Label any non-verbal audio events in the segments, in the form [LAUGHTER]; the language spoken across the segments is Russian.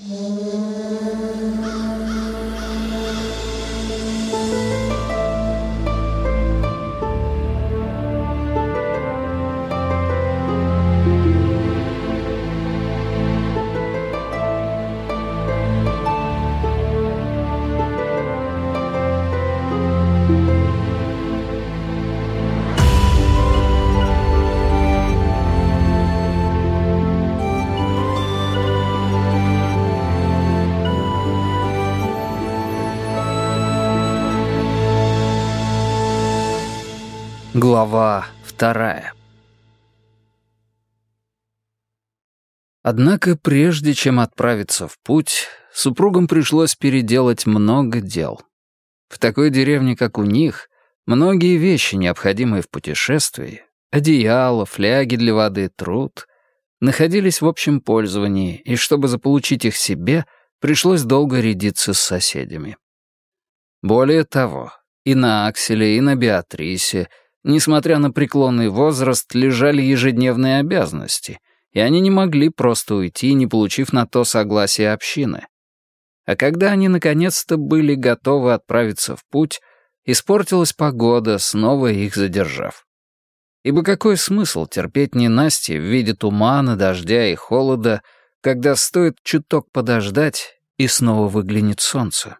Mm-hmm. Глава вторая Однако прежде чем отправиться в путь, супругам пришлось переделать много дел. В такой деревне, как у них, многие вещи, необходимые в путешествии, одеяло, фляги для воды, труд, находились в общем пользовании, и чтобы заполучить их себе, пришлось долго рядиться с соседями. Более того, и на Акселе, и на Беатрисе — Несмотря на преклонный возраст, лежали ежедневные обязанности, и они не могли просто уйти, не получив на то согласия общины. А когда они наконец-то были готовы отправиться в путь, испортилась погода, снова их задержав. Ибо какой смысл терпеть ненастье в виде тумана, дождя и холода, когда стоит чуток подождать, и снова выглянет солнце?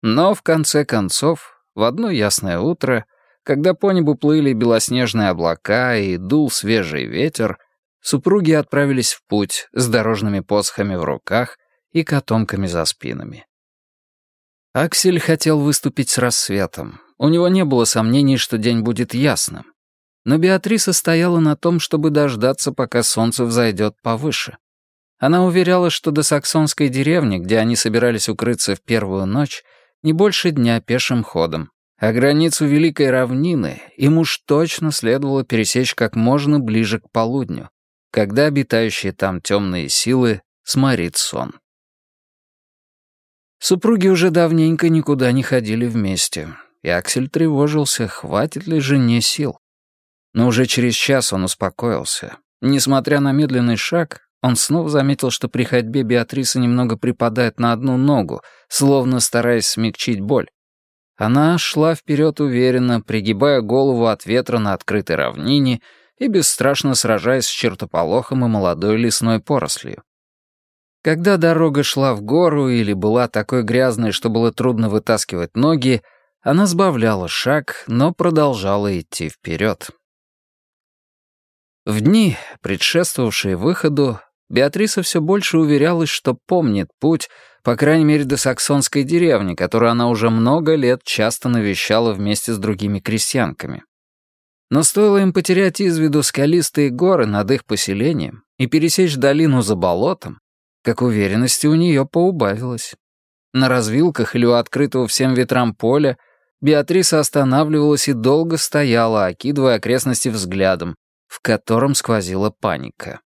Но, в конце концов, в одно ясное утро когда по небу плыли белоснежные облака и дул свежий ветер, супруги отправились в путь с дорожными посохами в руках и котомками за спинами. Аксель хотел выступить с рассветом. У него не было сомнений, что день будет ясным. Но Беатриса стояла на том, чтобы дождаться, пока солнце взойдет повыше. Она уверяла, что до саксонской деревни, где они собирались укрыться в первую ночь, не больше дня пешим ходом, а границу Великой Равнины им уж точно следовало пересечь как можно ближе к полудню, когда обитающие там темные силы сморит сон. Супруги уже давненько никуда не ходили вместе, и Аксель тревожился, хватит ли жене сил. Но уже через час он успокоился. Несмотря на медленный шаг, он снова заметил, что при ходьбе Беатриса немного припадает на одну ногу, словно стараясь смягчить боль. Она шла вперед уверенно, пригибая голову от ветра на открытой равнине и бесстрашно сражаясь с чертополохом и молодой лесной порослью. Когда дорога шла в гору или была такой грязной, что было трудно вытаскивать ноги, она сбавляла шаг, но продолжала идти вперед. В дни, предшествовавшие выходу, Беатриса все больше уверялась, что помнит путь, по крайней мере, до саксонской деревни, которую она уже много лет часто навещала вместе с другими крестьянками. Но стоило им потерять из виду скалистые горы над их поселением и пересечь долину за болотом, как уверенности у нее поубавилось. На развилках или у открытого всем ветрам поля Беатриса останавливалась и долго стояла, окидывая окрестности взглядом, в котором сквозила паника.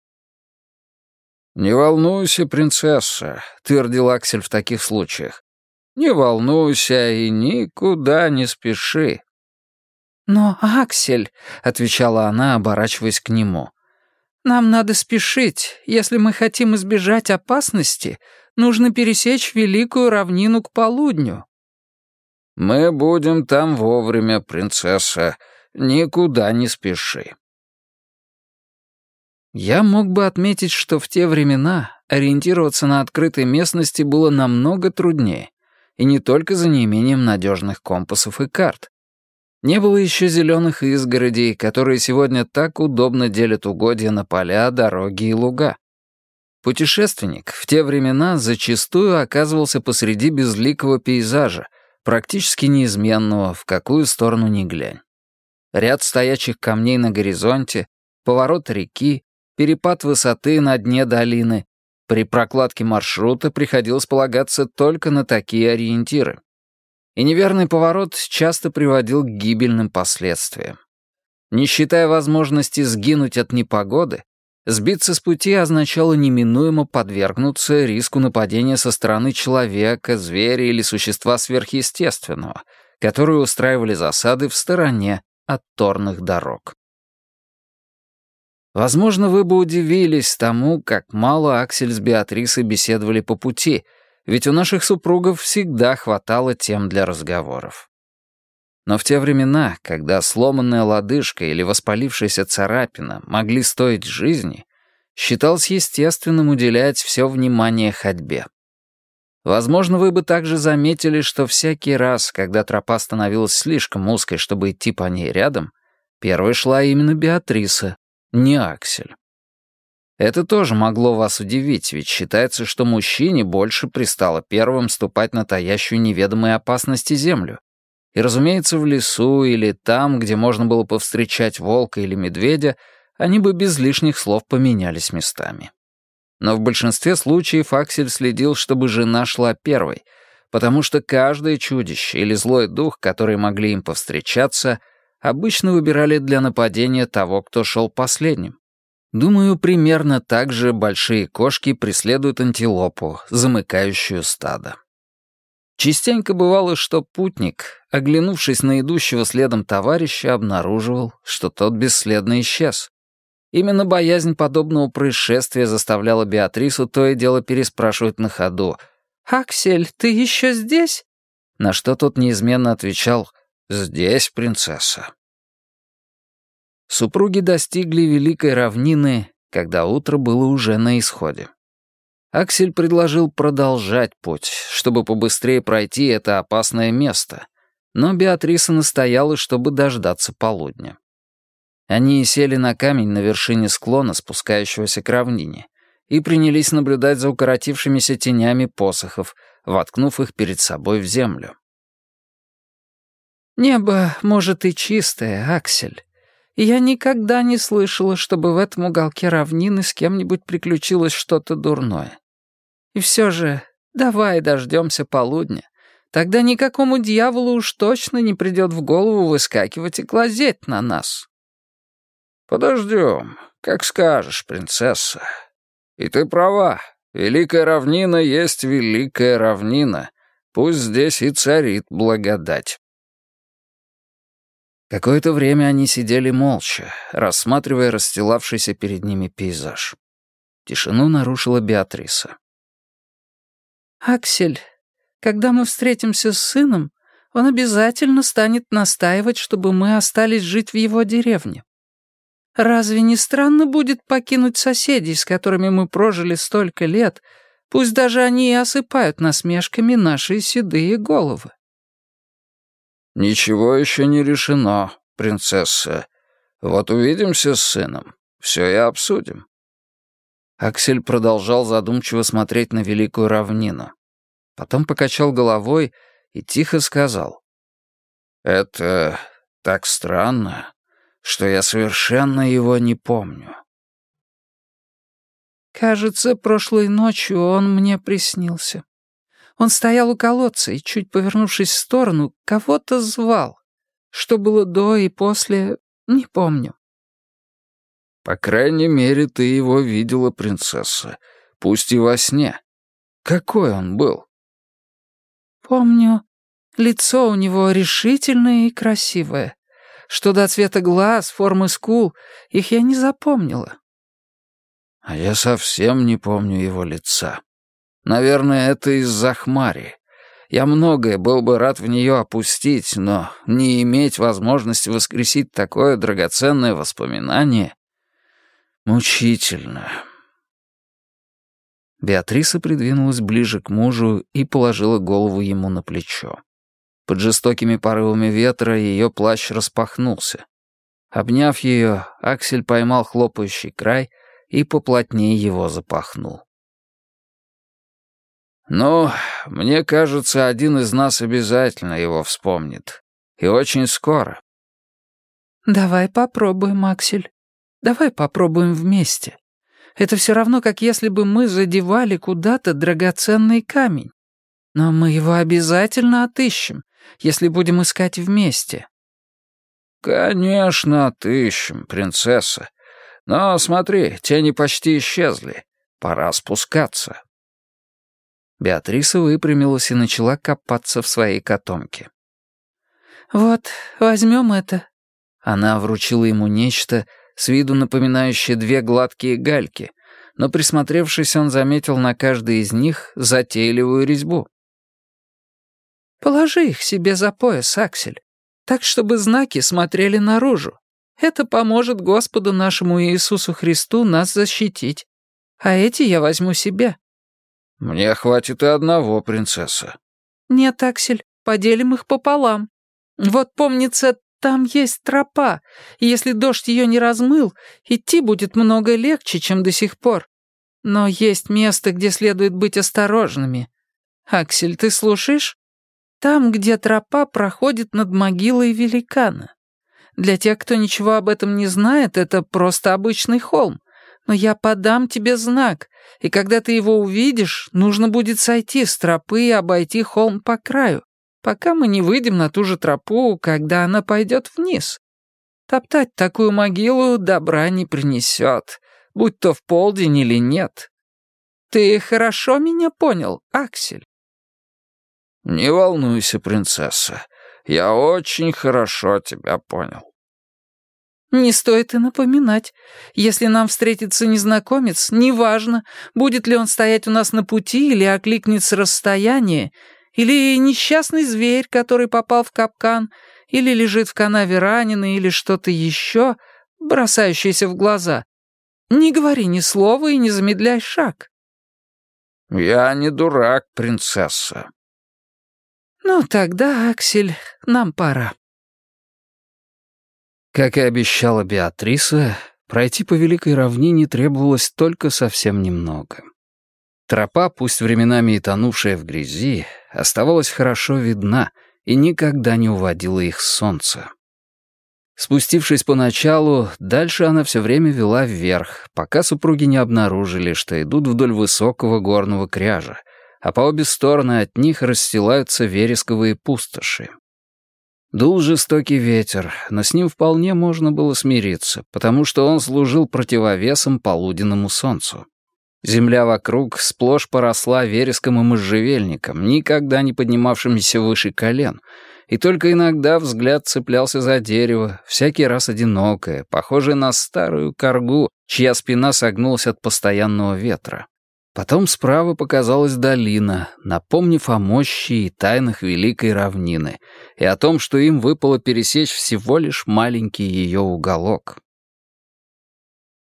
«Не волнуйся, принцесса», — твердил Аксель в таких случаях. «Не волнуйся и никуда не спеши». «Но, Аксель», — отвечала она, оборачиваясь к нему, «нам надо спешить. Если мы хотим избежать опасности, нужно пересечь великую равнину к полудню». «Мы будем там вовремя, принцесса. Никуда не спеши». Я мог бы отметить, что в те времена ориентироваться на открытой местности было намного труднее, и не только за неимением надежных компасов и карт. Не было еще зеленых изгородей, которые сегодня так удобно делят угодья на поля, дороги и луга. Путешественник в те времена зачастую оказывался посреди безликого пейзажа, практически неизменного, в какую сторону ни глянь. Ряд стоячих камней на горизонте, поворот реки, перепад высоты на дне долины. При прокладке маршрута приходилось полагаться только на такие ориентиры. И неверный поворот часто приводил к гибельным последствиям. Не считая возможности сгинуть от непогоды, сбиться с пути означало неминуемо подвергнуться риску нападения со стороны человека, зверя или существа сверхъестественного, которые устраивали засады в стороне от торных дорог. Возможно, вы бы удивились тому, как мало Аксель с Беатрисой беседовали по пути, ведь у наших супругов всегда хватало тем для разговоров. Но в те времена, когда сломанная лодыжка или воспалившаяся царапина могли стоить жизни, считалось естественным уделять все внимание ходьбе. Возможно, вы бы также заметили, что всякий раз, когда тропа становилась слишком узкой, чтобы идти по ней рядом, первой шла именно Беатриса, не Аксель. Это тоже могло вас удивить, ведь считается, что мужчине больше пристало первым ступать на таящую неведомой опасности землю, и, разумеется, в лесу или там, где можно было повстречать волка или медведя, они бы без лишних слов поменялись местами. Но в большинстве случаев Аксель следил, чтобы жена шла первой, потому что каждое чудище или злой дух, которые могли им повстречаться, обычно выбирали для нападения того, кто шел последним. Думаю, примерно так же большие кошки преследуют антилопу, замыкающую стадо. Частенько бывало, что путник, оглянувшись на идущего следом товарища, обнаруживал, что тот бесследно исчез. Именно боязнь подобного происшествия заставляла Беатрису то и дело переспрашивать на ходу. «Аксель, ты еще здесь?» На что тот неизменно отвечал «Здесь, принцесса». Супруги достигли Великой равнины, когда утро было уже на исходе. Аксель предложил продолжать путь, чтобы побыстрее пройти это опасное место, но Беатриса настояла, чтобы дождаться полудня. Они сели на камень на вершине склона, спускающегося к равнине, и принялись наблюдать за укоротившимися тенями посохов, воткнув их перед собой в землю. «Небо, может, и чистое, Аксель, я никогда не слышала, чтобы в этом уголке равнины с кем-нибудь приключилось что-то дурное. И все же, давай дождемся полудня. Тогда никакому дьяволу уж точно не придет в голову выскакивать и глазеть на нас. Подождем, как скажешь, принцесса. И ты права, великая равнина есть великая равнина. Пусть здесь и царит благодать. Какое-то время они сидели молча, рассматривая расстилавшийся перед ними пейзаж. Тишину нарушила Беатриса. «Аксель, когда мы встретимся с сыном, он обязательно станет настаивать, чтобы мы остались жить в его деревне. Разве не странно будет покинуть соседей, с которыми мы прожили столько лет, пусть даже они и осыпают насмешками наши седые головы?» «Ничего еще не решено, принцесса. Вот увидимся с сыном, все и обсудим». Аксель продолжал задумчиво смотреть на великую равнину. Потом покачал головой и тихо сказал. «Это так странно, что я совершенно его не помню». «Кажется, прошлой ночью он мне приснился», он стоял у колодца и, чуть повернувшись в сторону, кого-то звал. Что было до и после, не помню. «По крайней мере, ты его видела, принцесса, пусть и во сне. Какой он был?» «Помню, лицо у него решительное и красивое. Что до цвета глаз, формы скул, их я не запомнила». «А я совсем не помню его лица», Наверное, это из-за хмари. Я многое был бы рад в нее опустить, но не иметь возможности воскресить такое драгоценное воспоминание мучительно. Беатриса придвинулась ближе к мужу и положила голову ему на плечо. Под жестокими порывами ветра ее плащ распахнулся. Обняв ее, Аксель поймал хлопающий край и поплотнее его запахнул. «Ну, мне кажется, один из нас обязательно его вспомнит. И очень скоро». «Давай попробуем, Аксель. Давай попробуем вместе. Это все равно, как если бы мы задевали куда-то драгоценный камень. Но мы его обязательно отыщем, если будем искать вместе». «Конечно, отыщем, принцесса. Но смотри, тени почти исчезли. Пора спускаться». Беатриса выпрямилась и начала копаться в своей котомке. «Вот, возьмем это». Она вручила ему нечто, с виду напоминающие две гладкие гальки, но присмотревшись, он заметил на каждой из них затейливую резьбу. «Положи их себе за пояс, Аксель, так, чтобы знаки смотрели наружу. Это поможет Господу нашему Иисусу Христу нас защитить. А эти я возьму себе». «Мне хватит и одного, принцесса». «Нет, Аксель, поделим их пополам. Вот, помнится, там есть тропа, и если дождь ее не размыл, идти будет много легче, чем до сих пор. Но есть место, где следует быть осторожными. Аксель, ты слушаешь? Там, где тропа проходит над могилой великана. Для тех, кто ничего об этом не знает, это просто обычный холм. Но я подам тебе знак, и когда ты его увидишь, нужно будет сойти с тропы и обойти холм по краю пока мы не выйдем на ту же тропу, когда она пойдет вниз. Топтать такую могилу добра не принесет, будь то в полдень или нет. Ты хорошо меня понял, Аксель? Не волнуйся, принцесса, я очень хорошо тебя понял. Не стоит и напоминать. Если нам встретится незнакомец, неважно, будет ли он стоять у нас на пути или окликнет с расстояния, или несчастный зверь, который попал в капкан, или лежит в канаве раненый, или что-то еще, бросающееся в глаза. Не говори ни слова и не замедляй шаг. «Я не дурак, принцесса». «Ну тогда, Аксель, нам пора». Как и обещала Беатриса, пройти по Великой равнине требовалось только совсем немного. Тропа, пусть временами и тонувшая в грязи, оставалась хорошо видна и никогда не уводила их с солнца. Спустившись поначалу, дальше она все время вела вверх, пока супруги не обнаружили, что идут вдоль высокого горного кряжа, а по обе стороны от них расстилаются вересковые пустоши. Дул жестокий ветер, но с ним вполне можно было смириться, потому что он служил противовесом полуденному солнцу. Земля вокруг сплошь поросла вереском и можжевельником, никогда не поднимавшимися выше колен, и только иногда взгляд цеплялся за дерево, всякий раз одинокое, похожее на старую коргу, чья спина согнулась от постоянного ветра. Потом справа показалась долина, напомнив о мощи и тайнах Великой равнины и о том, что им выпало пересечь всего лишь маленький ее уголок.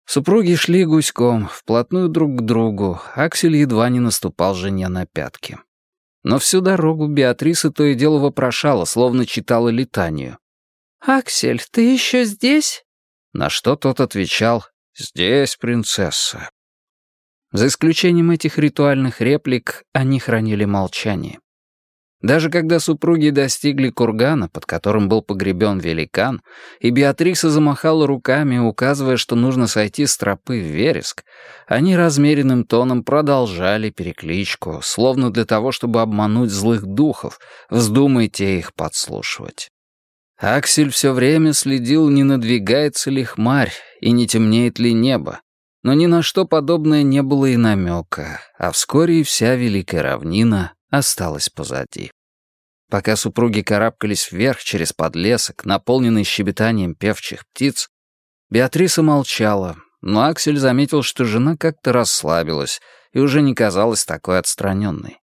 Супруги шли гуськом, вплотную друг к другу. Аксель едва не наступал жене на пятки. Но всю дорогу Беатриса то и дело вопрошала, словно читала летанию. «Аксель, ты еще здесь?» На что тот отвечал «Здесь, принцесса». За исключением этих ритуальных реплик, они хранили молчание. Даже когда супруги достигли кургана, под которым был погребен великан, и Беатриса замахала руками, указывая, что нужно сойти с тропы в вереск, они размеренным тоном продолжали перекличку, словно для того, чтобы обмануть злых духов, вздумайте их подслушивать. Аксель все время следил, не надвигается ли хмарь и не темнеет ли небо, но ни на что подобное не было и намека, а вскоре вся Великая равнина осталось позади. Пока супруги карабкались вверх через подлесок, наполненный щебетанием певчих птиц, Беатриса молчала, но Аксель заметил, что жена как-то расслабилась и уже не казалась такой отстраненной.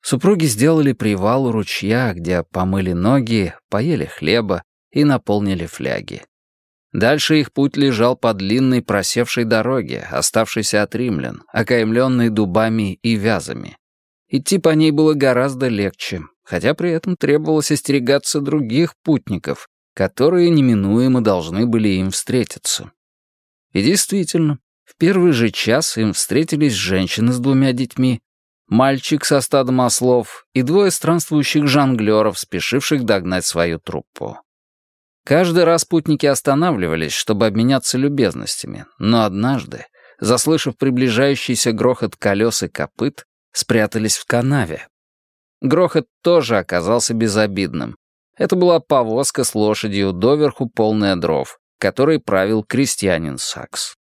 Супруги сделали привал у ручья, где помыли ноги, поели хлеба и наполнили фляги. Дальше их путь лежал по длинной просевшей дороге, оставшейся от римлян, окаймленной дубами и вязами. Идти по ней было гораздо легче, хотя при этом требовалось остерегаться других путников, которые неминуемо должны были им встретиться. И действительно, в первый же час им встретились женщины с двумя детьми, мальчик со стадом ослов и двое странствующих жонглеров, спешивших догнать свою труппу. Каждый раз путники останавливались, чтобы обменяться любезностями, но однажды, заслышав приближающийся грохот колес и копыт, спрятались в канаве. Грохот тоже оказался безобидным. Это была повозка с лошадью, доверху полная дров, которой правил крестьянин Сакс.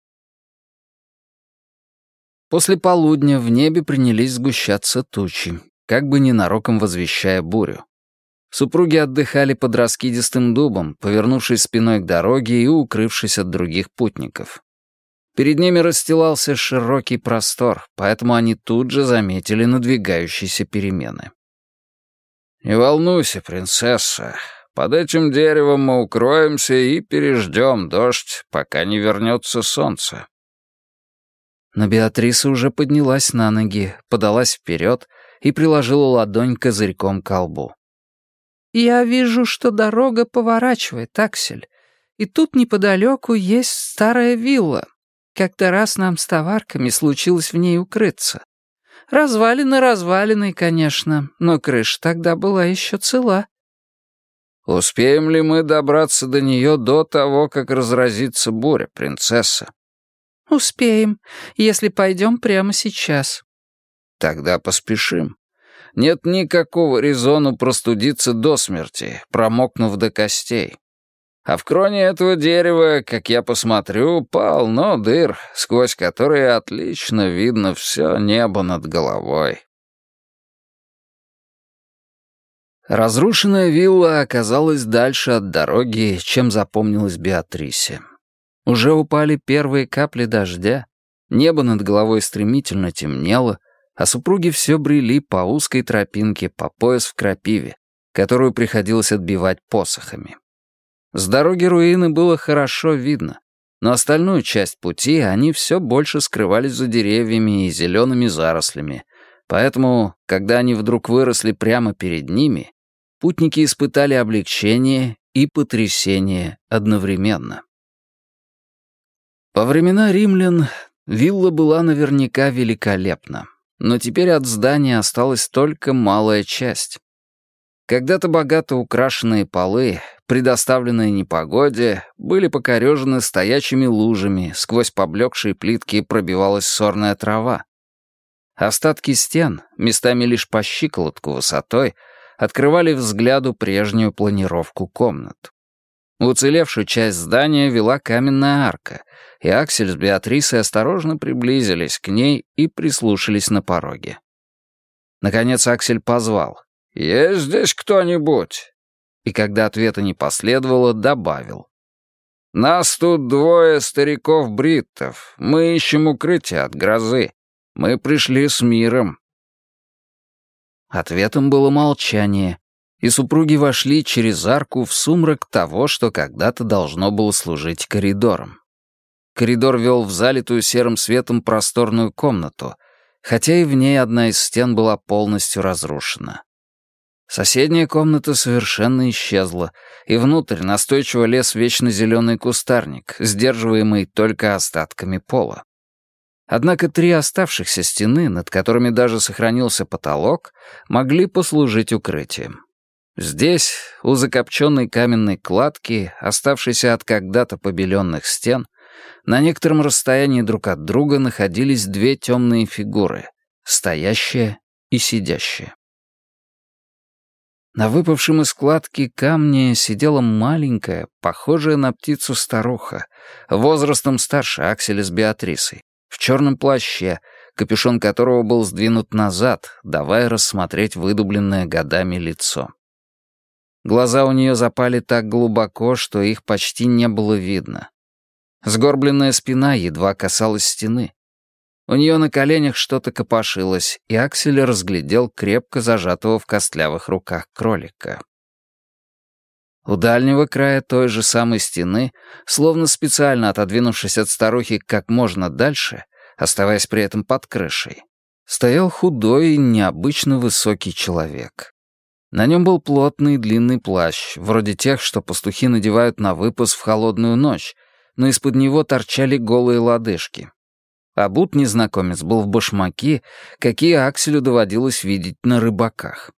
После полудня в небе принялись сгущаться тучи, как бы ненароком возвещая бурю. Супруги отдыхали под раскидистым дубом, повернувшись спиной к дороге и укрывшись от других путников. Перед ними расстилался широкий простор, поэтому они тут же заметили надвигающиеся перемены. «Не волнуйся, принцесса. Под этим деревом мы укроемся и переждем дождь, пока не вернется солнце». Но Беатриса уже поднялась на ноги, подалась вперед и приложила ладонь козырьком к колбу. «Я вижу, что дорога поворачивает, Аксель, и тут неподалеку есть старая вилла. Как-то раз нам с товарками случилось в ней укрыться. Развалины развалины, конечно, но крыша тогда была еще цела». «Успеем ли мы добраться до нее до того, как разразится буря, принцесса?» «Успеем, если пойдем прямо сейчас». «Тогда поспешим. Нет никакого резону простудиться до смерти, промокнув до костей. А в кроне этого дерева, как я посмотрю, полно дыр, сквозь которые отлично видно все небо над головой. Разрушенная вилла оказалась дальше от дороги, чем запомнилась Беатрисе. Уже упали первые капли дождя, небо над головой стремительно темнело, а супруги все брели по узкой тропинке по пояс в крапиве, которую приходилось отбивать посохами. С дороги руины было хорошо видно, но остальную часть пути они все больше скрывались за деревьями и зелеными зарослями, поэтому, когда они вдруг выросли прямо перед ними, путники испытали облегчение и потрясение одновременно. Во времена римлян вилла была наверняка великолепна но теперь от здания осталась только малая часть. Когда-то богато украшенные полы, предоставленные непогоде, были покорежены стоячими лужами, сквозь поблекшие плитки пробивалась сорная трава. Остатки стен, местами лишь по щиколотку высотой, открывали взгляду прежнюю планировку комнат. Уцелевшую часть здания вела каменная арка, и Аксель с Беатрисой осторожно приблизились к ней и прислушались на пороге. Наконец Аксель позвал. «Есть здесь кто-нибудь?» И когда ответа не последовало, добавил. «Нас тут двое стариков-бриттов. Мы ищем укрытие от грозы. Мы пришли с миром». Ответом было молчание, и супруги вошли через арку в сумрак того, что когда-то должно было служить коридором. Коридор вел в залитую серым светом просторную комнату, хотя и в ней одна из стен была полностью разрушена. Соседняя комната совершенно исчезла, и внутрь настойчиво лез вечно зеленый кустарник, сдерживаемый только остатками пола. Однако три оставшихся стены, над которыми даже сохранился потолок, могли послужить укрытием. Здесь, у закопченной каменной кладки, оставшейся от когда-то побеленных стен, на некотором расстоянии друг от друга находились две темные фигуры, стоящая и сидящая. На выпавшем из складки камне сидела маленькая, похожая на птицу старуха, возрастом старше Акселя с Беатрисой, в черном плаще, капюшон которого был сдвинут назад, давая рассмотреть выдубленное годами лицо. Глаза у нее запали так глубоко, что их почти не было видно. Сгорбленная спина едва касалась стены. У нее на коленях что-то копошилось, и Аксель разглядел крепко зажатого в костлявых руках кролика. У дальнего края той же самой стены, словно специально отодвинувшись от старухи как можно дальше, оставаясь при этом под крышей, стоял худой и необычно высокий человек. На нем был плотный длинный плащ, вроде тех, что пастухи надевают на выпас в холодную ночь, но из-под него торчали голые лодыжки. Обут незнакомец был в башмаки, какие Акселю доводилось видеть на рыбаках.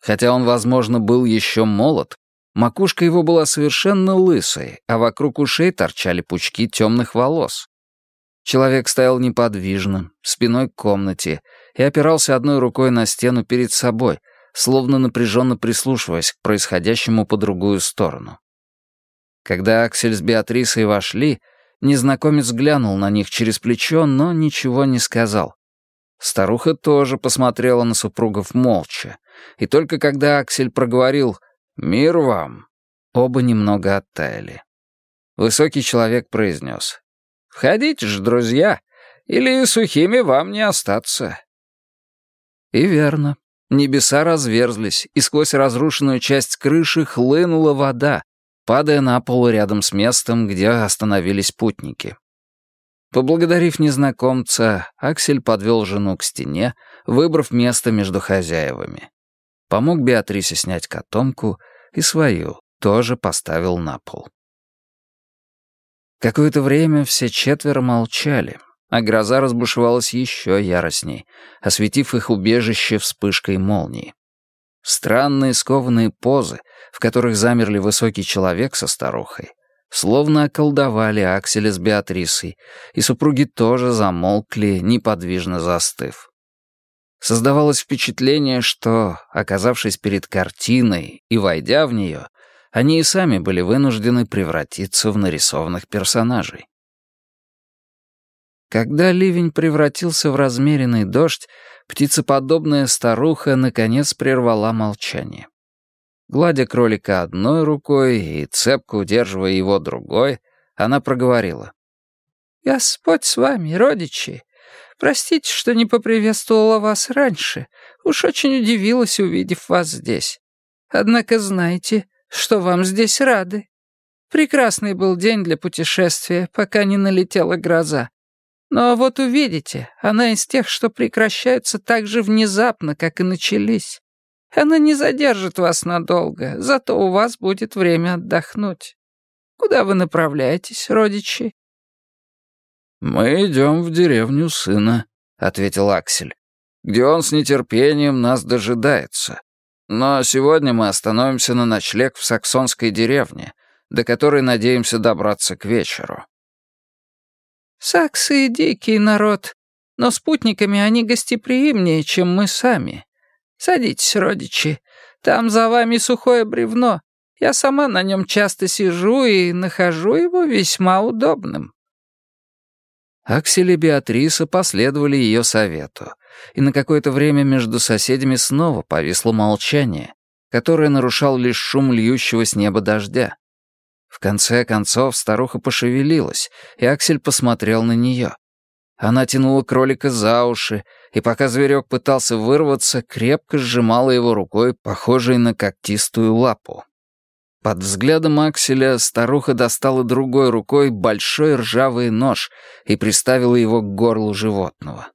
Хотя он, возможно, был еще молод, макушка его была совершенно лысой, а вокруг ушей торчали пучки темных волос. Человек стоял неподвижно, спиной к комнате, и опирался одной рукой на стену перед собой, словно напряженно прислушиваясь к происходящему по другую сторону. Когда Аксель с Беатрисой вошли, незнакомец глянул на них через плечо, но ничего не сказал. Старуха тоже посмотрела на супругов молча, и только когда Аксель проговорил «Мир вам!», оба немного оттаяли. Высокий человек произнес «Входите же, друзья, или сухими вам не остаться». И верно. Небеса разверзлись, и сквозь разрушенную часть крыши хлынула вода, падая на пол рядом с местом, где остановились путники. Поблагодарив незнакомца, Аксель подвел жену к стене, выбрав место между хозяевами. Помог Беатрисе снять котомку и свою тоже поставил на пол. Какое-то время все четверо молчали, а гроза разбушевалась еще яростней, осветив их убежище вспышкой молнии. Странные скованные позы, в которых замерли высокий человек со старухой, словно околдовали Акселя с Беатрисой, и супруги тоже замолкли, неподвижно застыв. Создавалось впечатление, что, оказавшись перед картиной и войдя в нее, они и сами были вынуждены превратиться в нарисованных персонажей. Когда ливень превратился в размеренный дождь, птицеподобная старуха наконец прервала молчание. Гладя кролика одной рукой и цепко удерживая его другой, она проговорила. «Господь с вами, родичи! Простите, что не поприветствовала вас раньше. Уж очень удивилась, увидев вас здесь. Однако знайте, что вам здесь рады. Прекрасный был день для путешествия, пока не налетела гроза. Но вот увидите, она из тех, что прекращаются так же внезапно, как и начались. Она не задержит вас надолго, зато у вас будет время отдохнуть. Куда вы направляетесь, родичи?» «Мы идем в деревню сына», — ответил Аксель, «где он с нетерпением нас дожидается. Но сегодня мы остановимся на ночлег в саксонской деревне, до которой надеемся добраться к вечеру. Саксы — дикий народ, но спутниками они гостеприимнее, чем мы сами. Садитесь, родичи, там за вами сухое бревно. Я сама на нем часто сижу и нахожу его весьма удобным». Аксель и Беатриса последовали ее совету, и на какое-то время между соседями снова повисло молчание, которое нарушал лишь шум льющего с неба дождя. В конце концов старуха пошевелилась, и Аксель посмотрел на нее. Она тянула кролика за уши, и пока зверек пытался вырваться, крепко сжимала его рукой, похожей на когтистую лапу. Под взглядом Акселя старуха достала другой рукой большой ржавый нож и приставила его к горлу животного.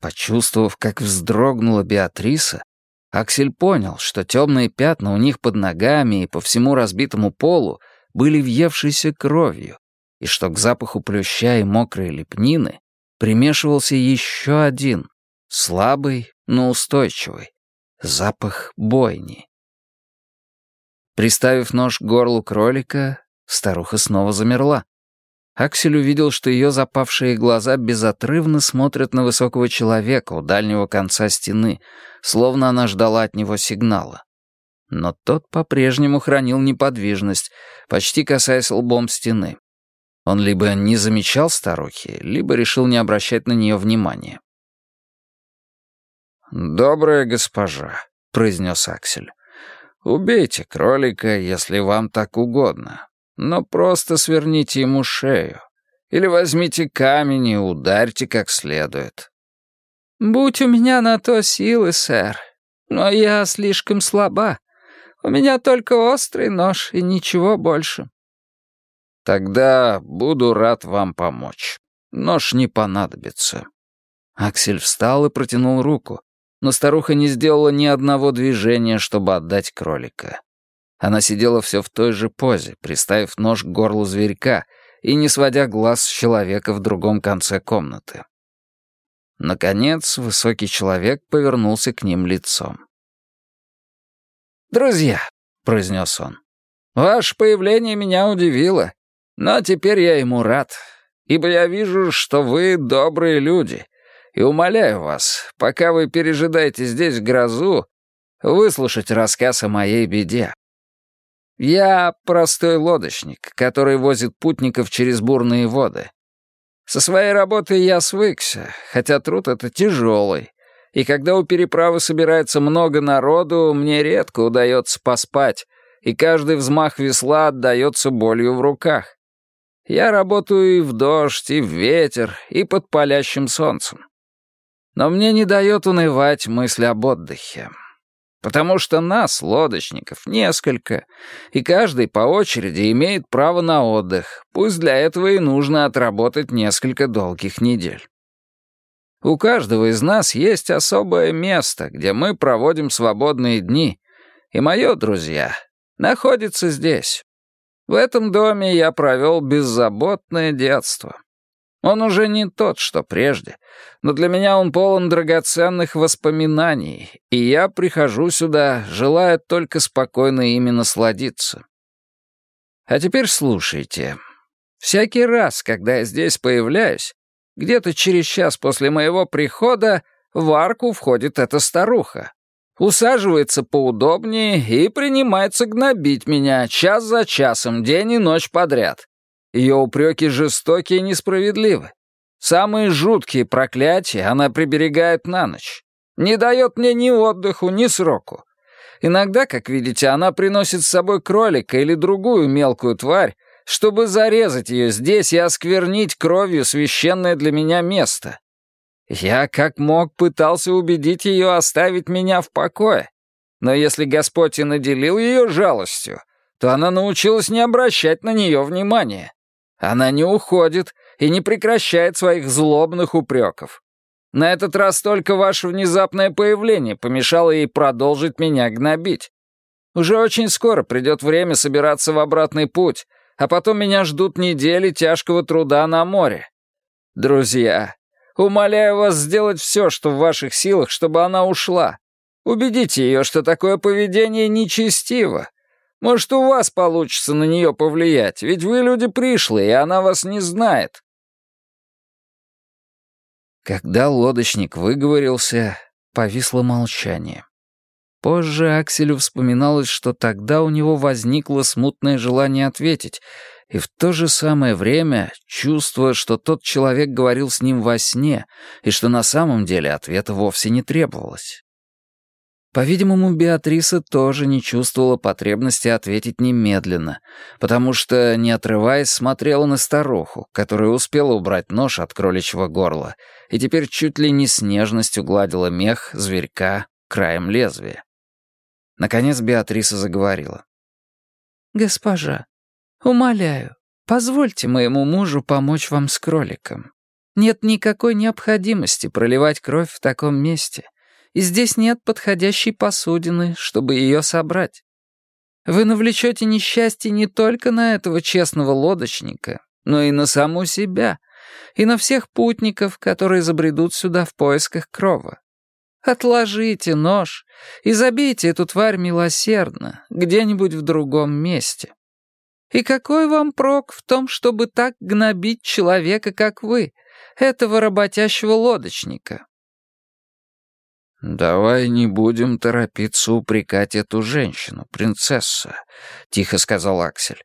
Почувствовав, как вздрогнула Беатриса, Аксель понял, что темные пятна у них под ногами и по всему разбитому полу были въевшиеся кровью, и что к запаху плюща и мокрой лепнины примешивался еще один, слабый, но устойчивый, запах бойни. Приставив нож к горлу кролика, старуха снова замерла. Аксель увидел, что ее запавшие глаза безотрывно смотрят на высокого человека у дальнего конца стены, словно она ждала от него сигнала. Но тот по-прежнему хранил неподвижность, почти касаясь лбом стены. Он либо не замечал старухи, либо решил не обращать на нее внимания. «Добрая госпожа», — произнес Аксель. «Убейте кролика, если вам так угодно, но просто сверните ему шею. Или возьмите камень и ударьте как следует». «Будь у меня на то силы, сэр, но я слишком слаба. У меня только острый нож и ничего больше». «Тогда буду рад вам помочь. Нож не понадобится». Аксель встал и протянул руку, но старуха не сделала ни одного движения, чтобы отдать кролика. Она сидела все в той же позе, приставив нож к горлу зверька и не сводя глаз с человека в другом конце комнаты. Наконец, высокий человек повернулся к ним лицом. «Друзья», — произнес он, — «ваше появление меня удивило, но теперь я ему рад, ибо я вижу, что вы добрые люди, и умоляю вас, пока вы пережидаете здесь грозу, выслушать рассказ о моей беде. Я простой лодочник, который возит путников через бурные воды. Со своей работой я свыкся, хотя труд это тяжелый. И когда у переправы собирается много народу, мне редко удается поспать, и каждый взмах весла отдается болью в руках. Я работаю и в дождь, и в ветер, и под палящим солнцем. Но мне не дает унывать мысль об отдыхе. Потому что нас, лодочников, несколько, и каждый по очереди имеет право на отдых, пусть для этого и нужно отработать несколько долгих недель. У каждого из нас есть особое место, где мы проводим свободные дни, и мое, друзья, находится здесь. В этом доме я провел беззаботное детство. Он уже не тот, что прежде, но для меня он полон драгоценных воспоминаний, и я прихожу сюда, желая только спокойно ими насладиться. А теперь слушайте. Всякий раз, когда я здесь появляюсь, где-то через час после моего прихода в арку входит эта старуха. Усаживается поудобнее и принимается гнобить меня час за часом, день и ночь подряд. Ее упреки жестоки и несправедливы. Самые жуткие проклятия она приберегает на ночь. Не дает мне ни отдыху, ни сроку. Иногда, как видите, она приносит с собой кролика или другую мелкую тварь, чтобы зарезать ее здесь и осквернить кровью священное для меня место. Я как мог пытался убедить ее оставить меня в покое. Но если Господь и наделил ее жалостью, то она научилась не обращать на нее внимания. Она не уходит и не прекращает своих злобных упреков. На этот раз только ваше внезапное появление помешало ей продолжить меня гнобить. Уже очень скоро придет время собираться в обратный путь, а потом меня ждут недели тяжкого труда на море. Друзья, умоляю вас сделать все, что в ваших силах, чтобы она ушла. Убедите ее, что такое поведение нечестиво, может, у вас получится на нее повлиять, ведь вы люди пришлые, и она вас не знает». Когда лодочник выговорился, повисло молчание. Позже Акселю вспоминалось, что тогда у него возникло смутное желание ответить, и в то же самое время чувство, что тот человек говорил с ним во сне, и что на самом деле ответа вовсе не требовалось. По-видимому, Беатриса тоже не чувствовала потребности ответить немедленно, потому что, не отрываясь, смотрела на старуху, которая успела убрать нож от кроличьего горла и теперь чуть ли не с нежностью гладила мех зверька краем лезвия. Наконец Беатриса заговорила. «Госпожа, умоляю, позвольте моему мужу помочь вам с кроликом. Нет никакой необходимости проливать кровь в таком месте» и здесь нет подходящей посудины, чтобы ее собрать. Вы навлечете несчастье не только на этого честного лодочника, но и на саму себя, и на всех путников, которые забредут сюда в поисках крова. Отложите нож и забейте эту тварь милосердно, где-нибудь в другом месте. И какой вам прок в том, чтобы так гнобить человека, как вы, этого работящего лодочника? «Давай не будем торопиться упрекать эту женщину, принцесса», — тихо сказал Аксель.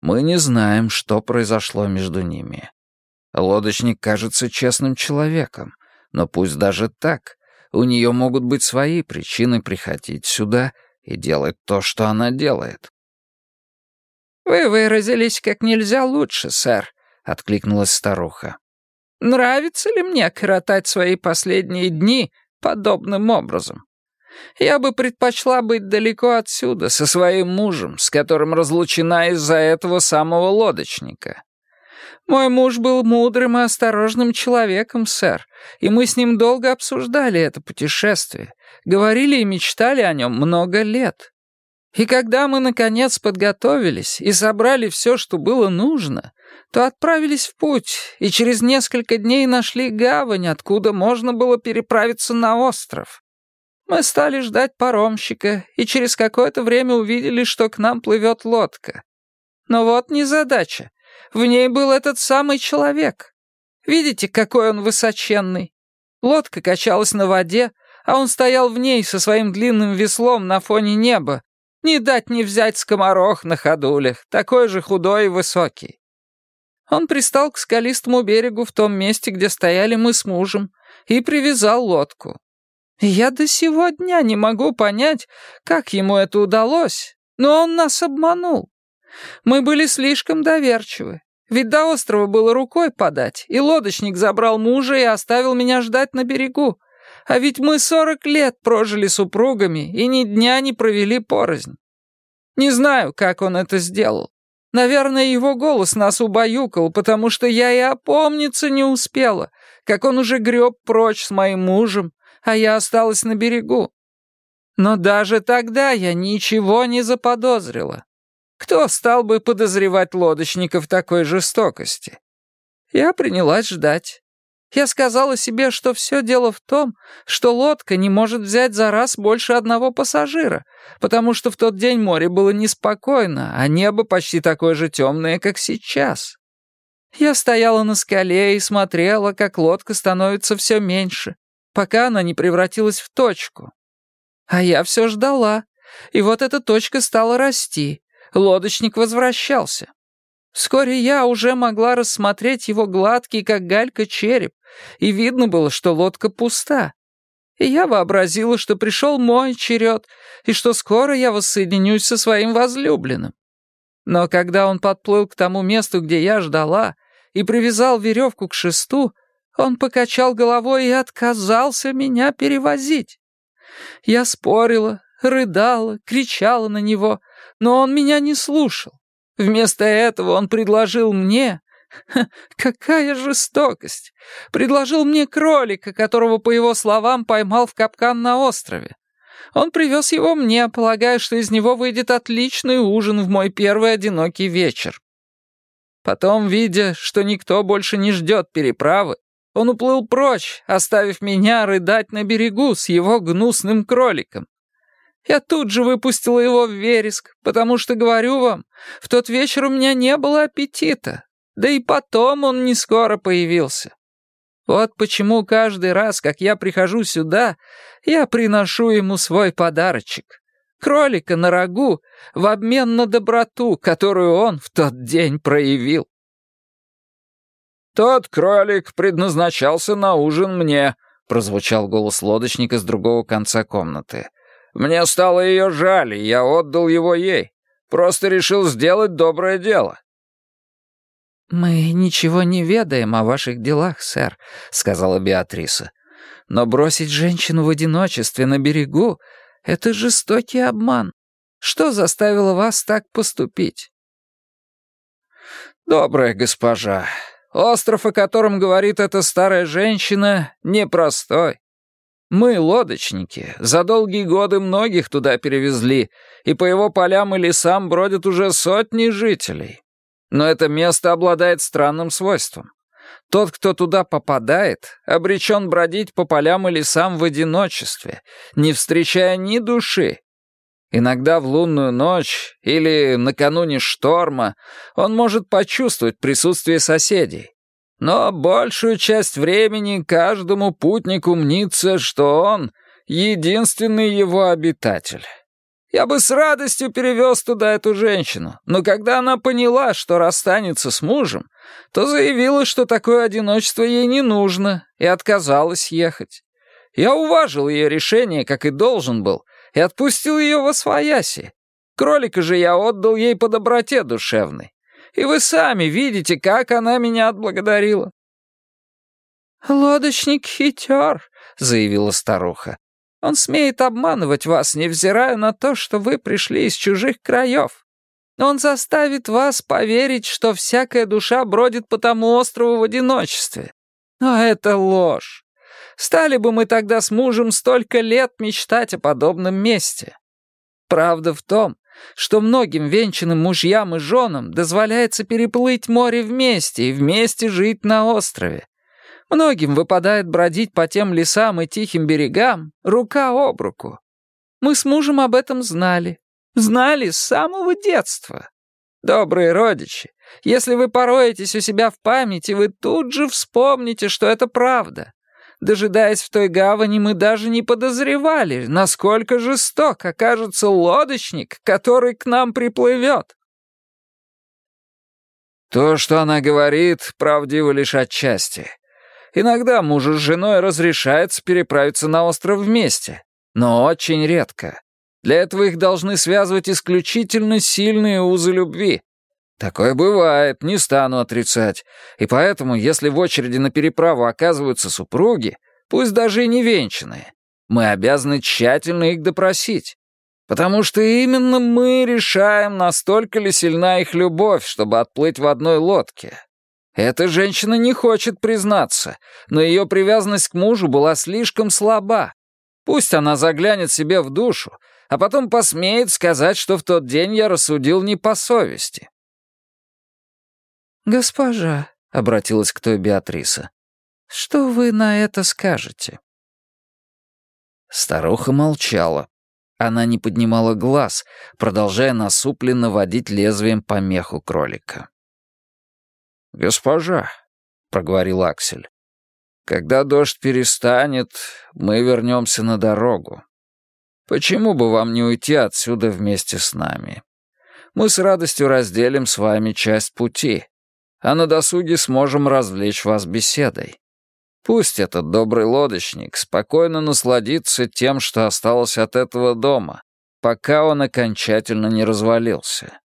«Мы не знаем, что произошло между ними. Лодочник кажется честным человеком, но пусть даже так, у нее могут быть свои причины приходить сюда и делать то, что она делает». «Вы выразились как нельзя лучше, сэр», — откликнулась старуха. «Нравится ли мне коротать свои последние дни подобным образом. Я бы предпочла быть далеко отсюда, со своим мужем, с которым разлучена из-за этого самого лодочника. Мой муж был мудрым и осторожным человеком, сэр, и мы с ним долго обсуждали это путешествие, говорили и мечтали о нем много лет. И когда мы, наконец, подготовились и собрали все, что было нужно, то отправились в путь и через несколько дней нашли гавань, откуда можно было переправиться на остров. Мы стали ждать паромщика и через какое-то время увидели, что к нам плывет лодка. Но вот незадача. В ней был этот самый человек. Видите, какой он высоченный? Лодка качалась на воде, а он стоял в ней со своим длинным веслом на фоне неба. Не дать не взять скоморох на ходулях, такой же худой и высокий. Он пристал к скалистому берегу в том месте, где стояли мы с мужем, и привязал лодку. Я до сего дня не могу понять, как ему это удалось, но он нас обманул. Мы были слишком доверчивы, ведь до острова было рукой подать, и лодочник забрал мужа и оставил меня ждать на берегу. А ведь мы сорок лет прожили супругами и ни дня не провели порознь. Не знаю, как он это сделал. Наверное, его голос нас убаюкал, потому что я и опомниться не успела, как он уже греб прочь с моим мужем, а я осталась на берегу. Но даже тогда я ничего не заподозрила. Кто стал бы подозревать лодочника в такой жестокости? Я принялась ждать. Я сказала себе, что все дело в том, что лодка не может взять за раз больше одного пассажира, потому что в тот день море было неспокойно, а небо почти такое же темное, как сейчас. Я стояла на скале и смотрела, как лодка становится все меньше, пока она не превратилась в точку. А я все ждала, и вот эта точка стала расти. Лодочник возвращался. Вскоре я уже могла рассмотреть его гладкий, как галька, череп, и видно было, что лодка пуста. И я вообразила, что пришел мой черед, и что скоро я воссоединюсь со своим возлюбленным. Но когда он подплыл к тому месту, где я ждала, и привязал веревку к шесту, он покачал головой и отказался меня перевозить. Я спорила, рыдала, кричала на него, но он меня не слушал. Вместо этого он предложил мне... Ха, [LAUGHS] какая жестокость! Предложил мне кролика, которого, по его словам, поймал в капкан на острове. Он привез его мне, полагая, что из него выйдет отличный ужин в мой первый одинокий вечер. Потом, видя, что никто больше не ждет переправы, он уплыл прочь, оставив меня рыдать на берегу с его гнусным кроликом. Я тут же выпустила его в вереск, потому что, говорю вам, в тот вечер у меня не было аппетита. Да и потом он не скоро появился. Вот почему каждый раз, как я прихожу сюда, я приношу ему свой подарочек. Кролика на рогу в обмен на доброту, которую он в тот день проявил. «Тот кролик предназначался на ужин мне», — прозвучал голос лодочника с другого конца комнаты. Мне стало ее жаль, и я отдал его ей. Просто решил сделать доброе дело». «Мы ничего не ведаем о ваших делах, сэр», — сказала Беатриса. «Но бросить женщину в одиночестве на берегу — это жестокий обман. Что заставило вас так поступить?» «Добрая госпожа, остров, о котором говорит эта старая женщина, непростой. Мы, лодочники, за долгие годы многих туда перевезли, и по его полям и лесам бродят уже сотни жителей. Но это место обладает странным свойством. Тот, кто туда попадает, обречен бродить по полям и лесам в одиночестве, не встречая ни души. Иногда в лунную ночь или накануне шторма он может почувствовать присутствие соседей, но большую часть времени каждому путнику мнится, что он — единственный его обитатель. Я бы с радостью перевез туда эту женщину, но когда она поняла, что расстанется с мужем, то заявила, что такое одиночество ей не нужно, и отказалась ехать. Я уважил ее решение, как и должен был, и отпустил ее во свояси. Кролика же я отдал ей по доброте душевной и вы сами видите, как она меня отблагодарила». «Лодочник хитер», — заявила старуха. «Он смеет обманывать вас, невзирая на то, что вы пришли из чужих краев. Он заставит вас поверить, что всякая душа бродит по тому острову в одиночестве. Но это ложь. Стали бы мы тогда с мужем столько лет мечтать о подобном месте. Правда в том, что многим венчанным мужьям и женам дозволяется переплыть море вместе и вместе жить на острове. Многим выпадает бродить по тем лесам и тихим берегам рука об руку. Мы с мужем об этом знали. Знали с самого детства. Добрые родичи, если вы пороетесь у себя в памяти, вы тут же вспомните, что это правда. Дожидаясь в той гавани, мы даже не подозревали, насколько жесток окажется лодочник, который к нам приплывет. То, что она говорит, правдиво лишь отчасти. Иногда мужу с женой разрешается переправиться на остров вместе, но очень редко. Для этого их должны связывать исключительно сильные узы любви. Такое бывает, не стану отрицать. И поэтому, если в очереди на переправу оказываются супруги, пусть даже и не венчанные, мы обязаны тщательно их допросить. Потому что именно мы решаем, настолько ли сильна их любовь, чтобы отплыть в одной лодке. Эта женщина не хочет признаться, но ее привязанность к мужу была слишком слаба. Пусть она заглянет себе в душу, а потом посмеет сказать, что в тот день я рассудил не по совести. «Госпожа», — обратилась к той Беатриса, — «что вы на это скажете?» Старуха молчала. Она не поднимала глаз, продолжая насупленно водить лезвием по меху кролика. «Госпожа», — проговорил Аксель, — «когда дождь перестанет, мы вернемся на дорогу. Почему бы вам не уйти отсюда вместе с нами? Мы с радостью разделим с вами часть пути, а на досуге сможем развлечь вас беседой. Пусть этот добрый лодочник спокойно насладится тем, что осталось от этого дома, пока он окончательно не развалился.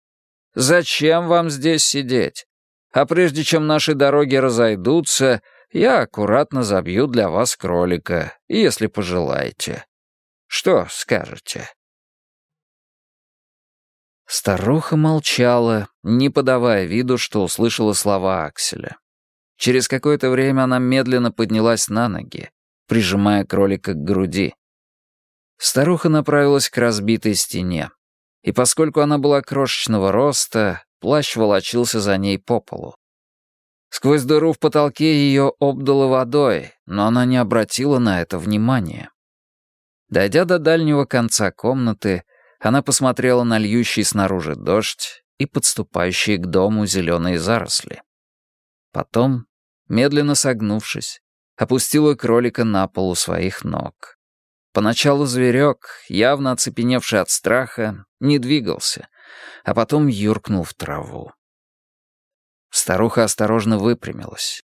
Зачем вам здесь сидеть? А прежде чем наши дороги разойдутся, я аккуратно забью для вас кролика, если пожелаете. Что скажете?» Старуха молчала, не подавая виду, что услышала слова Акселя. Через какое-то время она медленно поднялась на ноги, прижимая кролика к груди. Старуха направилась к разбитой стене, и поскольку она была крошечного роста, плащ волочился за ней по полу. Сквозь дыру в потолке ее обдало водой, но она не обратила на это внимания. Дойдя до дальнего конца комнаты, она посмотрела на льющий снаружи дождь и подступающие к дому зеленые заросли. Потом, медленно согнувшись, опустила кролика на пол у своих ног. Поначалу зверек, явно оцепеневший от страха, не двигался, а потом юркнул в траву. Старуха осторожно выпрямилась.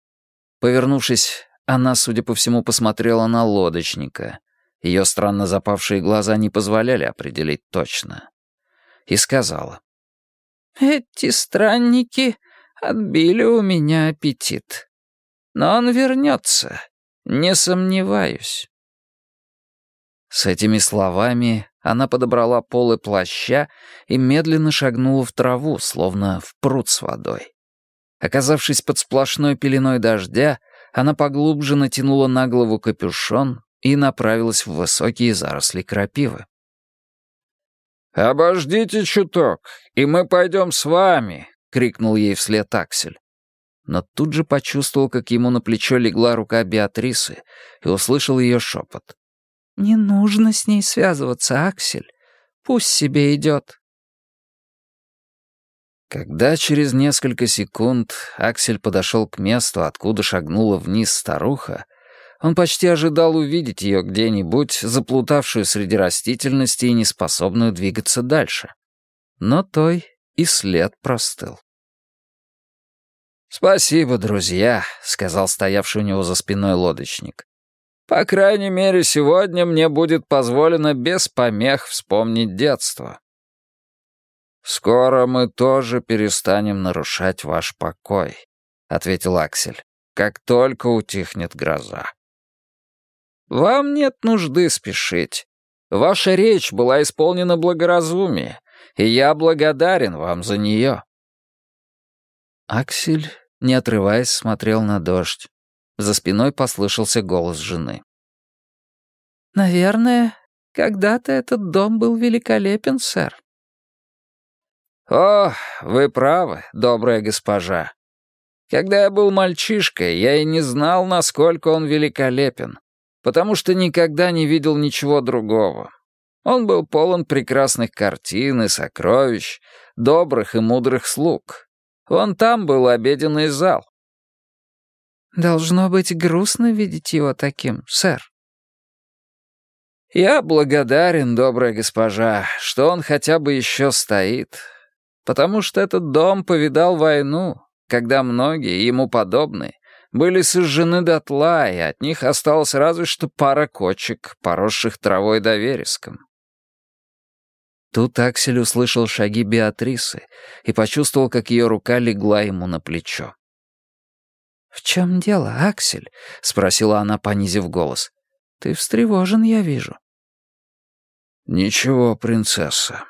Повернувшись, она, судя по всему, посмотрела на лодочника. Ее странно запавшие глаза не позволяли определить точно. И сказала. «Эти странники отбили у меня аппетит. Но он вернется, не сомневаюсь». С этими словами она подобрала полы плаща и медленно шагнула в траву, словно в пруд с водой. Оказавшись под сплошной пеленой дождя, она поглубже натянула на голову капюшон и направилась в высокие заросли крапивы. «Обождите чуток, и мы пойдем с вами!» — крикнул ей вслед Аксель. Но тут же почувствовал, как ему на плечо легла рука Беатрисы, и услышал ее шепот. «Не нужно с ней связываться, Аксель. Пусть себе идет». Когда через несколько секунд Аксель подошел к месту, откуда шагнула вниз старуха, он почти ожидал увидеть ее где-нибудь, заплутавшую среди растительности и неспособную двигаться дальше. Но той и след простыл. «Спасибо, друзья», — сказал стоявший у него за спиной лодочник. «По крайней мере, сегодня мне будет позволено без помех вспомнить детство». «Скоро мы тоже перестанем нарушать ваш покой», — ответил Аксель, «как только утихнет гроза». Вам нет нужды спешить. Ваша речь была исполнена благоразумие, и я благодарен вам за нее». Аксель, не отрываясь, смотрел на дождь. За спиной послышался голос жены. «Наверное, когда-то этот дом был великолепен, сэр». «О, вы правы, добрая госпожа. Когда я был мальчишкой, я и не знал, насколько он великолепен потому что никогда не видел ничего другого. Он был полон прекрасных картин и сокровищ, добрых и мудрых слуг. Вон там был обеденный зал. «Должно быть грустно видеть его таким, сэр». «Я благодарен, добрая госпожа, что он хотя бы еще стоит, потому что этот дом повидал войну, когда многие, ему подобные, были сожжены дотла, и от них осталось разве что пара кочек, поросших травой да вереском. Тут Аксель услышал шаги Беатрисы и почувствовал, как ее рука легла ему на плечо. «В чем дело, Аксель?» — спросила она, понизив голос. «Ты встревожен, я вижу». «Ничего, принцесса.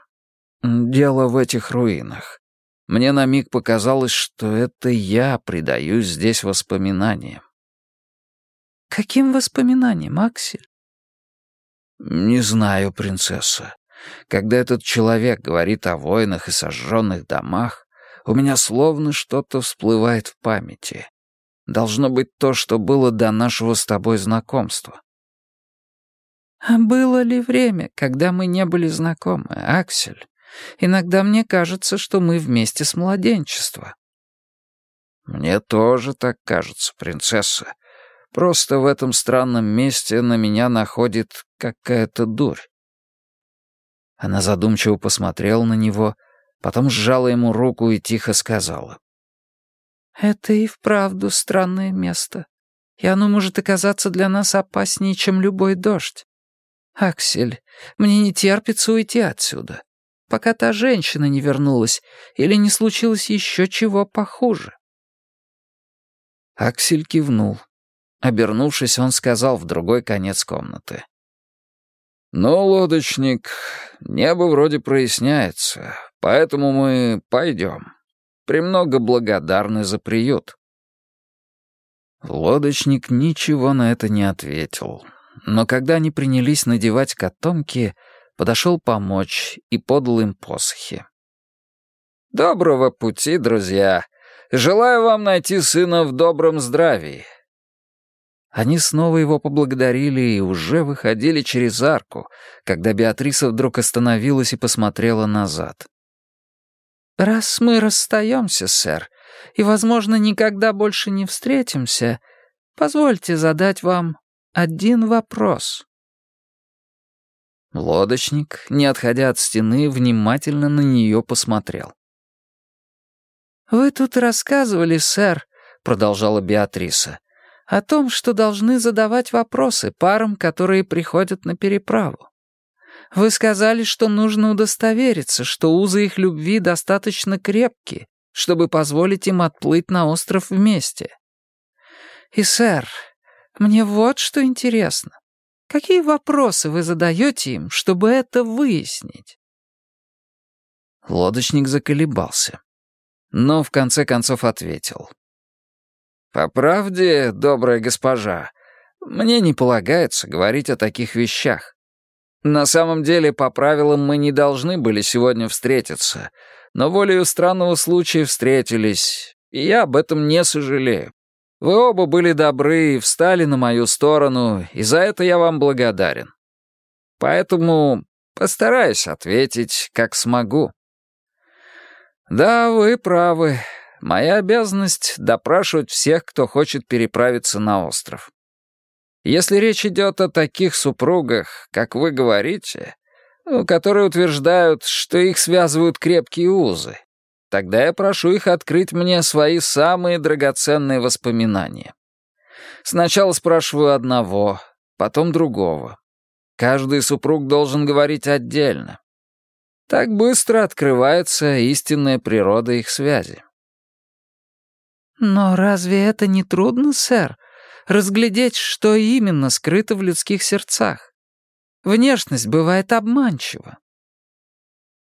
Дело в этих руинах. Мне на миг показалось, что это я предаюсь здесь воспоминаниям». «Каким воспоминаниям, Аксель?» «Не знаю, принцесса. Когда этот человек говорит о войнах и сожженных домах, у меня словно что-то всплывает в памяти. Должно быть то, что было до нашего с тобой знакомства. А было ли время, когда мы не были знакомы, Аксель? Иногда мне кажется, что мы вместе с младенчества. Мне тоже так кажется, принцесса. Просто в этом странном месте на меня находит какая-то дурь. Она задумчиво посмотрела на него, потом сжала ему руку и тихо сказала. «Это и вправду странное место, и оно может оказаться для нас опаснее, чем любой дождь. Аксель, мне не терпится уйти отсюда, пока та женщина не вернулась или не случилось еще чего похуже». Аксель кивнул. Обернувшись, он сказал в другой конец комнаты. «Ну, лодочник, небо вроде проясняется, поэтому мы пойдем. Премного благодарны за приют». Лодочник ничего на это не ответил, но когда они принялись надевать котомки, подошел помочь и подал им посохи. «Доброго пути, друзья! Желаю вам найти сына в добром здравии. Они снова его поблагодарили и уже выходили через арку, когда Беатриса вдруг остановилась и посмотрела назад. «Раз мы расстаемся, сэр, и, возможно, никогда больше не встретимся, позвольте задать вам один вопрос». Лодочник, не отходя от стены, внимательно на нее посмотрел. «Вы тут рассказывали, сэр», — продолжала Беатриса, — о том, что должны задавать вопросы парам, которые приходят на переправу. Вы сказали, что нужно удостовериться, что узы их любви достаточно крепкие, чтобы позволить им отплыть на остров вместе. И, сэр, мне вот что интересно. Какие вопросы вы задаете им, чтобы это выяснить? Лодочник заколебался, но в конце концов ответил. «По правде, добрая госпожа, мне не полагается говорить о таких вещах. На самом деле, по правилам, мы не должны были сегодня встретиться, но волею странного случая встретились, и я об этом не сожалею. Вы оба были добры и встали на мою сторону, и за это я вам благодарен. Поэтому постараюсь ответить, как смогу. Да, вы правы. Моя обязанность — допрашивать всех, кто хочет переправиться на остров. Если речь идет о таких супругах, как вы говорите, ну, которые утверждают, что их связывают крепкие узы, тогда я прошу их открыть мне свои самые драгоценные воспоминания. Сначала спрашиваю одного, потом другого. Каждый супруг должен говорить отдельно. Так быстро открывается истинная природа их связи. «Но разве это не трудно, сэр? Разглядеть, что именно скрыто в людских сердцах? Внешность бывает обманчива».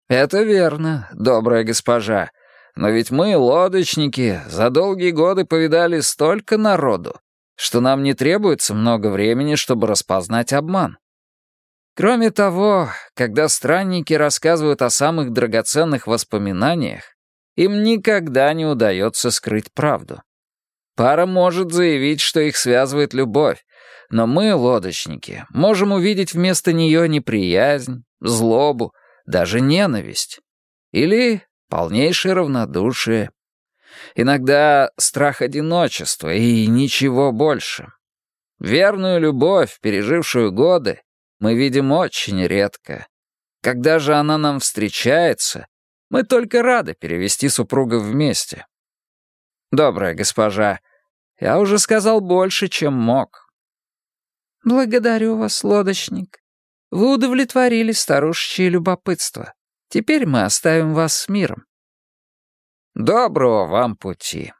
«Это верно, добрая госпожа. Но ведь мы, лодочники, за долгие годы повидали столько народу, что нам не требуется много времени, чтобы распознать обман. Кроме того, когда странники рассказывают о самых драгоценных воспоминаниях, им никогда не удается скрыть правду. Пара может заявить, что их связывает любовь, но мы, лодочники, можем увидеть вместо нее неприязнь, злобу, даже ненависть. Или полнейшее равнодушие. Иногда страх одиночества и ничего больше. Верную любовь, пережившую годы, мы видим очень редко. Когда же она нам встречается, мы только рады перевести супругов вместе. добрая госпожа. Я уже сказал больше, чем мог». «Благодарю вас, лодочник. Вы удовлетворили старушечье любопытство. Теперь мы оставим вас с миром». «Доброго вам пути».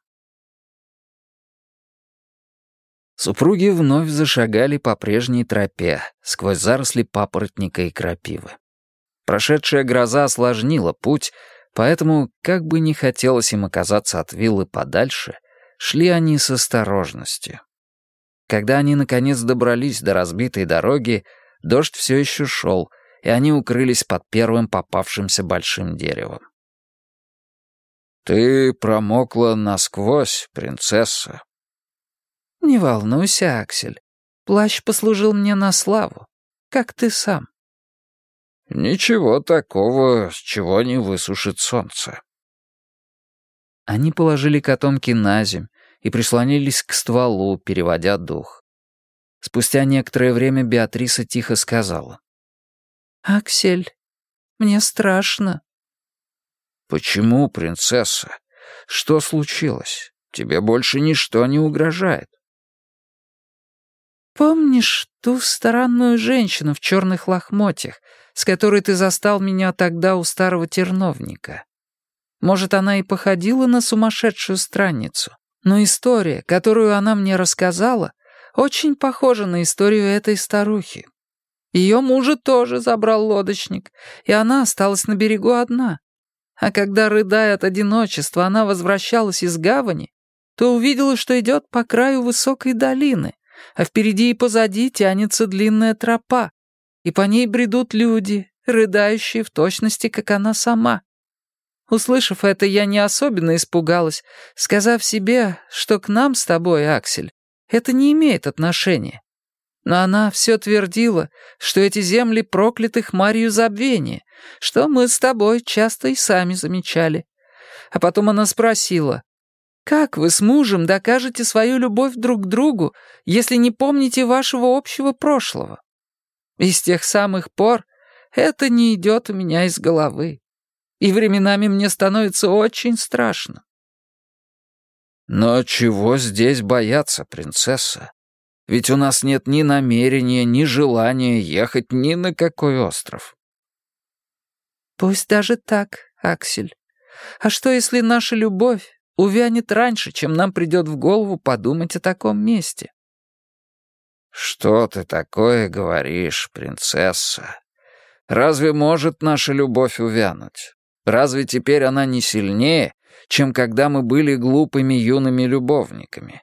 Супруги вновь зашагали по прежней тропе, сквозь заросли папоротника и крапивы. Прошедшая гроза осложнила путь, поэтому, как бы не хотелось им оказаться от виллы подальше, шли они с осторожностью. Когда они, наконец, добрались до разбитой дороги, дождь все еще шел, и они укрылись под первым попавшимся большим деревом. «Ты промокла насквозь, принцесса». «Не волнуйся, Аксель. Плащ послужил мне на славу, как ты сам». Ничего такого, с чего не высушит солнце. Они положили котомки на земь и прислонились к стволу, переводя дух. Спустя некоторое время Беатриса тихо сказала. «Аксель, мне страшно». «Почему, принцесса? Что случилось? Тебе больше ничто не угрожает». «Помнишь ту странную женщину в черных лохмотьях, с которой ты застал меня тогда у старого терновника. Может, она и походила на сумасшедшую странницу, но история, которую она мне рассказала, очень похожа на историю этой старухи. Ее мужа тоже забрал лодочник, и она осталась на берегу одна. А когда, рыдая от одиночества, она возвращалась из гавани, то увидела, что идет по краю высокой долины, а впереди и позади тянется длинная тропа, и по ней бредут люди, рыдающие в точности, как она сама. Услышав это, я не особенно испугалась, сказав себе, что к нам с тобой, Аксель, это не имеет отношения. Но она все твердила, что эти земли прокляты хмарью забвения, что мы с тобой часто и сами замечали. А потом она спросила, «Как вы с мужем докажете свою любовь друг к другу, если не помните вашего общего прошлого?» И с тех самых пор это не идет у меня из головы. И временами мне становится очень страшно. Но чего здесь бояться, принцесса? Ведь у нас нет ни намерения, ни желания ехать ни на какой остров. Пусть даже так, Аксель. А что, если наша любовь увянет раньше, чем нам придет в голову подумать о таком месте? «Что ты такое говоришь, принцесса? Разве может наша любовь увянуть? Разве теперь она не сильнее, чем когда мы были глупыми юными любовниками?»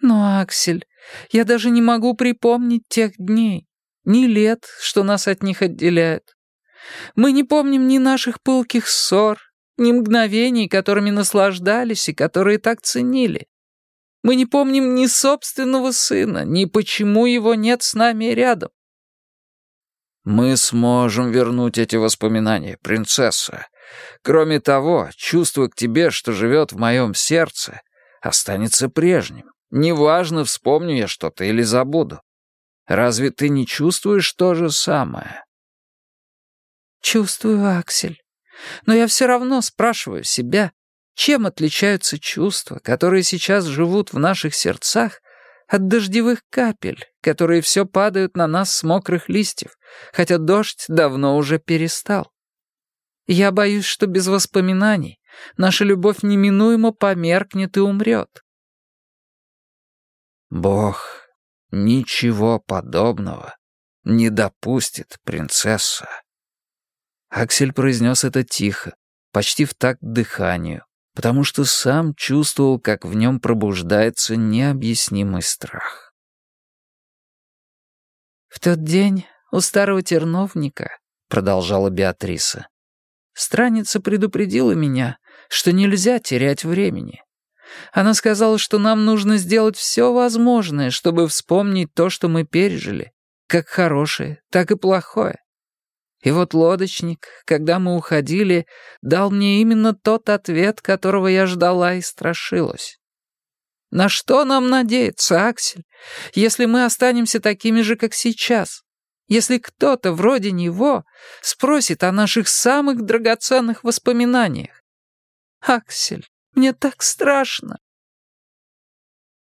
«Но, Аксель, я даже не могу припомнить тех дней, ни лет, что нас от них отделяют. Мы не помним ни наших пылких ссор, ни мгновений, которыми наслаждались и которые так ценили. Мы не помним ни собственного сына, ни почему его нет с нами рядом. Мы сможем вернуть эти воспоминания, принцесса. Кроме того, чувство к тебе, что живет в моем сердце, останется прежним. Неважно, вспомню я что-то или забуду. Разве ты не чувствуешь то же самое? Чувствую, Аксель. Но я все равно спрашиваю себя, чем отличаются чувства, которые сейчас живут в наших сердцах, от дождевых капель, которые все падают на нас с мокрых листьев, хотя дождь давно уже перестал? Я боюсь, что без воспоминаний наша любовь неминуемо померкнет и умрет. Бог ничего подобного не допустит, принцесса. Аксель произнес это тихо, почти в такт дыханию, потому что сам чувствовал, как в нем пробуждается необъяснимый страх. «В тот день у старого терновника», — продолжала Беатриса, «страница предупредила меня, что нельзя терять времени. Она сказала, что нам нужно сделать все возможное, чтобы вспомнить то, что мы пережили, как хорошее, так и плохое. И вот лодочник, когда мы уходили, дал мне именно тот ответ, которого я ждала и страшилась. На что нам надеяться, Аксель, если мы останемся такими же, как сейчас? Если кто-то вроде него спросит о наших самых драгоценных воспоминаниях? Аксель, Мне так страшно».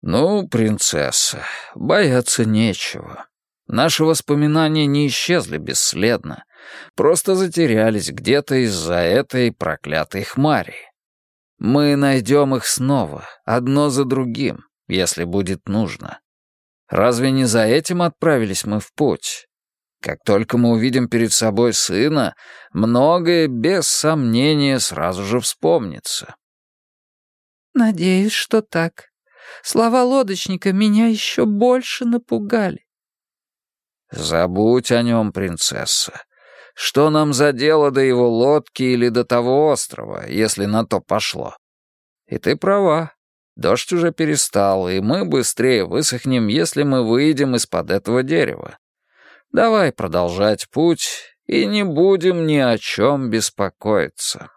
«Ну, принцесса, бояться нечего. Наши воспоминания не исчезли бесследно, просто затерялись где-то из-за этой проклятой хмари. Мы найдем их снова, одно за другим, если будет нужно. Разве не за этим отправились мы в путь? Как только мы увидим перед собой сына, многое без сомнения сразу же вспомнится. Надеюсь, что так. Слова лодочника меня еще больше напугали. Забудь о нем, принцесса. Что нам за дело до его лодки или до того острова, если на то пошло? И ты права. Дождь уже перестал, и мы быстрее высохнем, если мы выйдем из-под этого дерева. Давай продолжать путь, и не будем ни о чем беспокоиться.